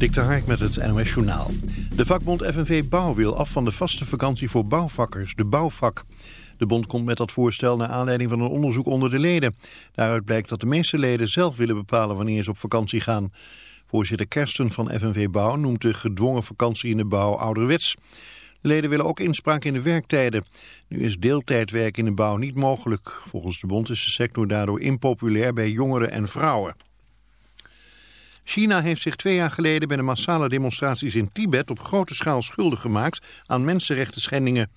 Dik de Hark met het NOS Journaal. De vakbond FNV Bouw wil af van de vaste vakantie voor bouwvakkers, de bouwvak. De bond komt met dat voorstel naar aanleiding van een onderzoek onder de leden. Daaruit blijkt dat de meeste leden zelf willen bepalen wanneer ze op vakantie gaan. Voorzitter Kersten van FNV Bouw noemt de gedwongen vakantie in de bouw ouderwets. De leden willen ook inspraak in de werktijden. Nu is deeltijdwerk in de bouw niet mogelijk. Volgens de bond is de sector daardoor impopulair bij jongeren en vrouwen. China heeft zich twee jaar geleden bij de massale demonstraties in Tibet op grote schaal schuldig gemaakt aan mensenrechten schendingen.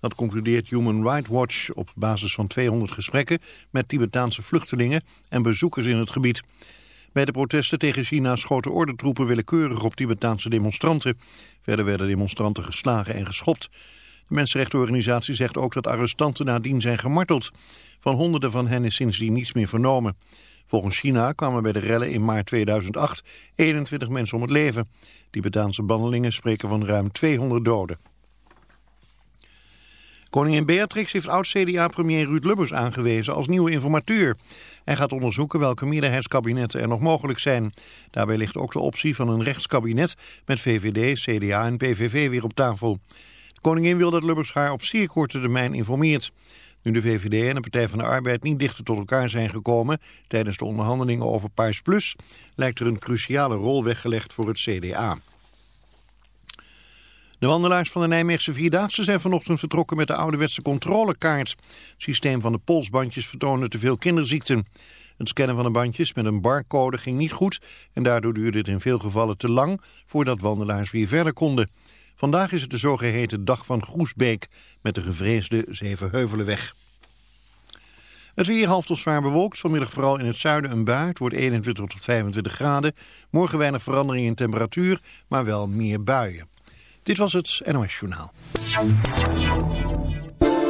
Dat concludeert Human Rights Watch op basis van 200 gesprekken met Tibetaanse vluchtelingen en bezoekers in het gebied. Bij de protesten tegen China schoten ordentroepen willekeurig op Tibetaanse demonstranten. Verder werden demonstranten geslagen en geschopt. De mensenrechtenorganisatie zegt ook dat arrestanten nadien zijn gemarteld. Van honderden van hen is sindsdien niets meer vernomen. Volgens China kwamen bij de rellen in maart 2008 21 mensen om het leven. Tibetaanse bandelingen spreken van ruim 200 doden. Koningin Beatrix heeft oud-CDA-premier Ruud Lubbers aangewezen als nieuwe informateur. Hij gaat onderzoeken welke meerderheidskabinetten er nog mogelijk zijn. Daarbij ligt ook de optie van een rechtskabinet met VVD, CDA en PVV weer op tafel. Koningin wil dat Lubbers haar op zeer korte termijn informeert. Nu de VVD en de Partij van de Arbeid niet dichter tot elkaar zijn gekomen tijdens de onderhandelingen over Paars Plus, lijkt er een cruciale rol weggelegd voor het CDA. De wandelaars van de Nijmeegse Vierdaagse zijn vanochtend vertrokken met de ouderwetse controlekaart. Het systeem van de polsbandjes vertoonde te veel kinderziekten. Het scannen van de bandjes met een barcode ging niet goed en daardoor duurde het in veel gevallen te lang voordat wandelaars weer verder konden. Vandaag is het de zogeheten Dag van Groesbeek met de gevreesde Zevenheuvelenweg. Het weer half tot zwaar bewolkt, vanmiddag vooral in het zuiden een bui. Het wordt 21 tot 25 graden. Morgen weinig verandering in temperatuur, maar wel meer buien. Dit was het NOS Journaal.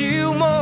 you more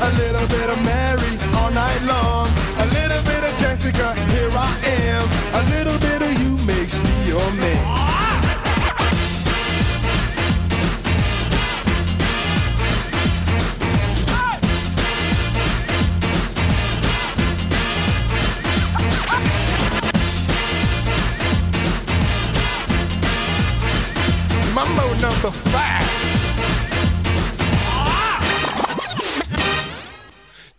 A little bit of Mary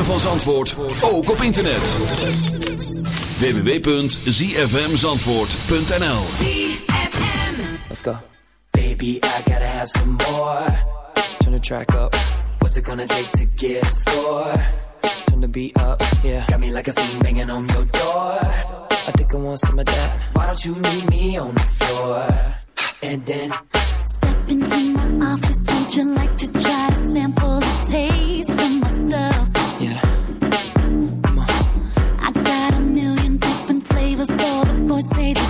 ritme van Zandvoort ook op internet. www.zfmzandvoort.nl ZFM Let's go. Baby, I gotta have some more. Turn the track up. What's it gonna take to get a score? Turn the beat up, yeah. Got me like a fiend banging on your door. I think I want some of that. Why don't you meet me on the floor? And then... Step into my office, would you like to try to sample the taste? always say the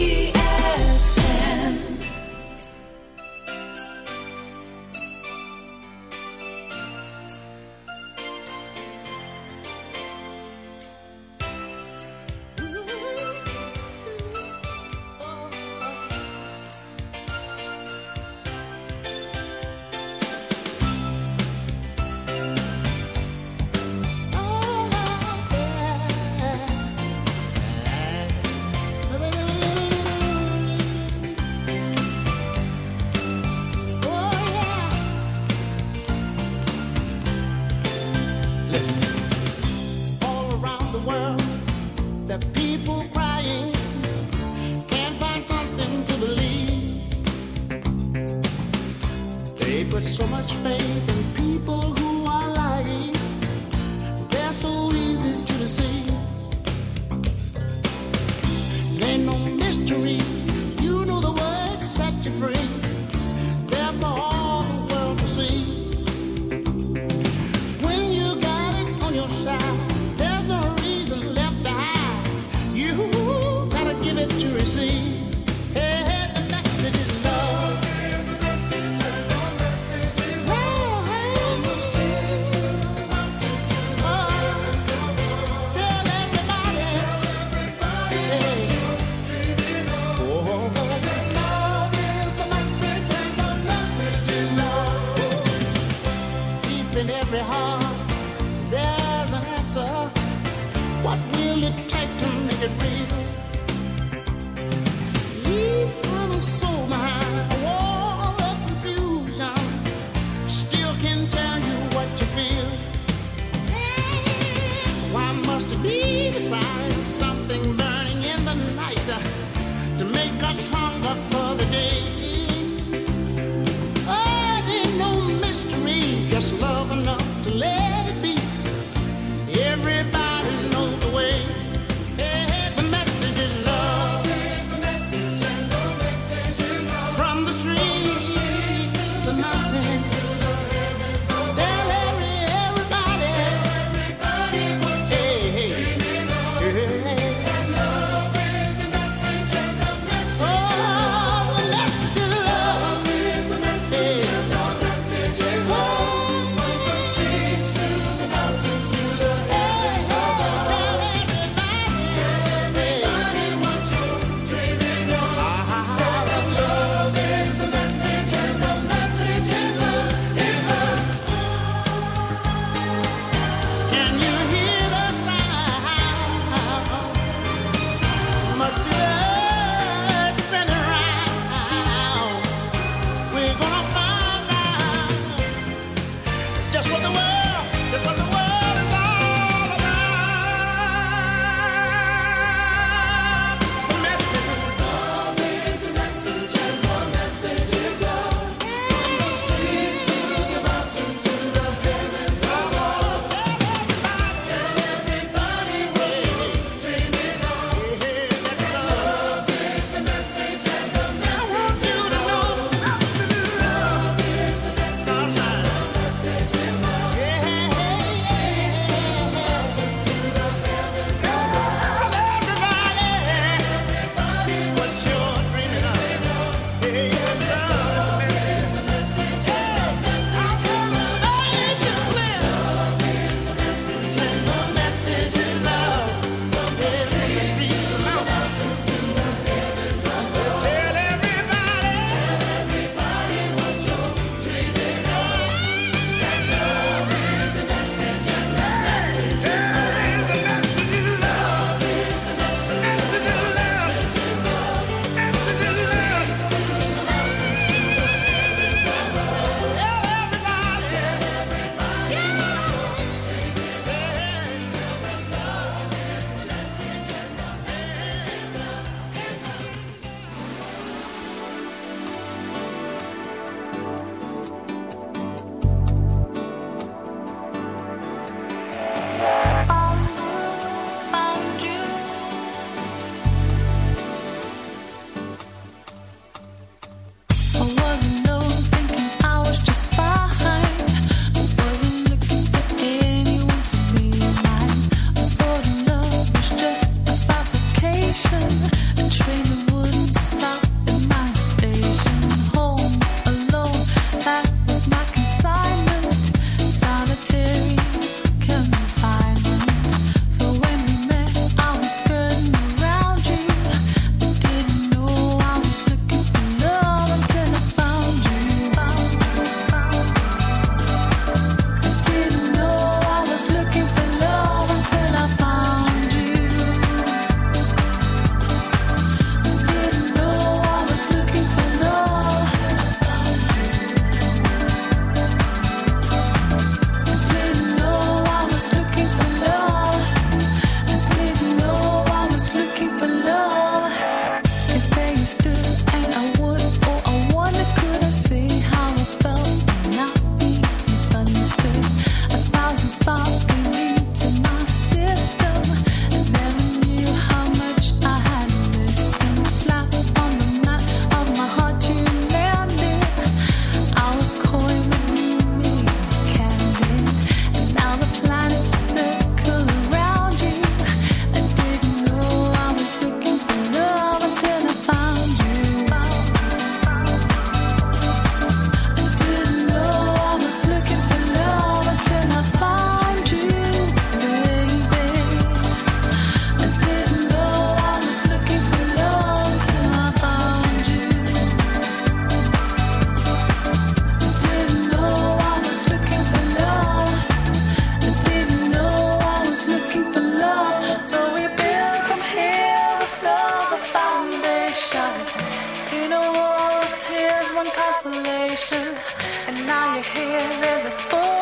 and now you're here There's a fool.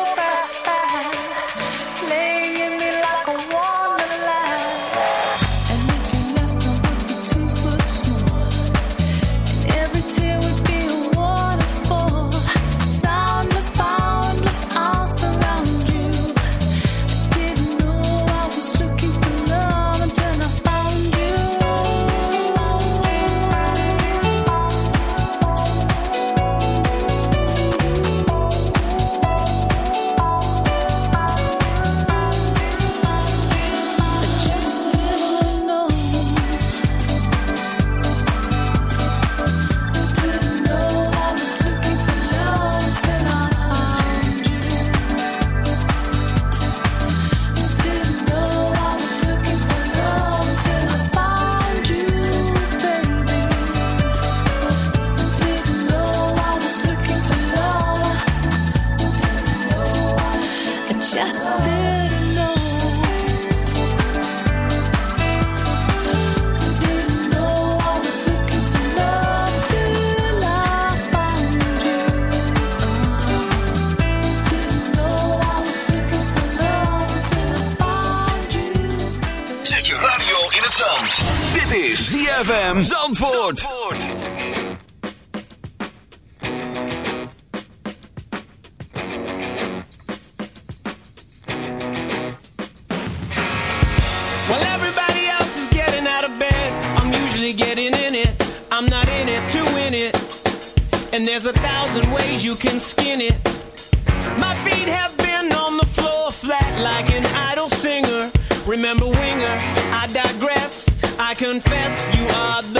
My feet have been on the floor flat like an idle singer. Remember, winger, I digress. I confess you are the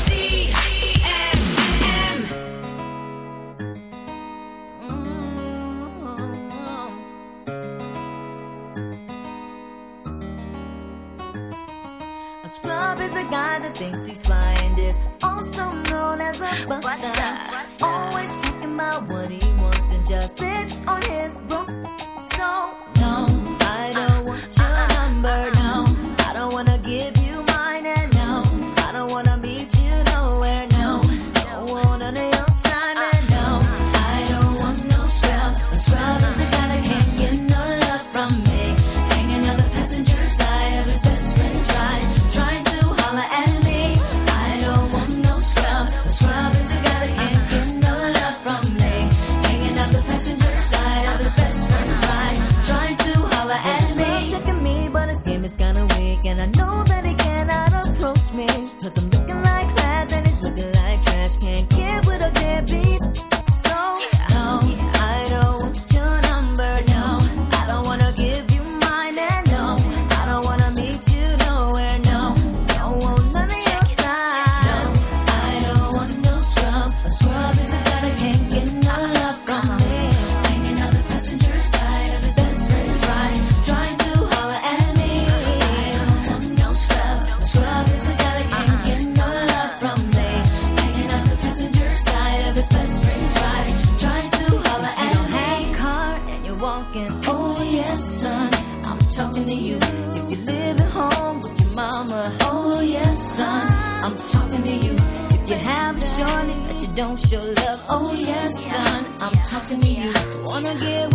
Don't love. Oh yes, son, I'm talking to you. Wanna get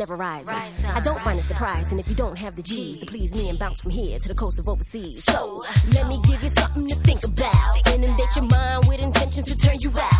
never rising. I don't find it surprising if you don't have the G's to please me and bounce from here to the coast of overseas. So, let me give you something to think about. Inundate your mind with intentions to turn you out.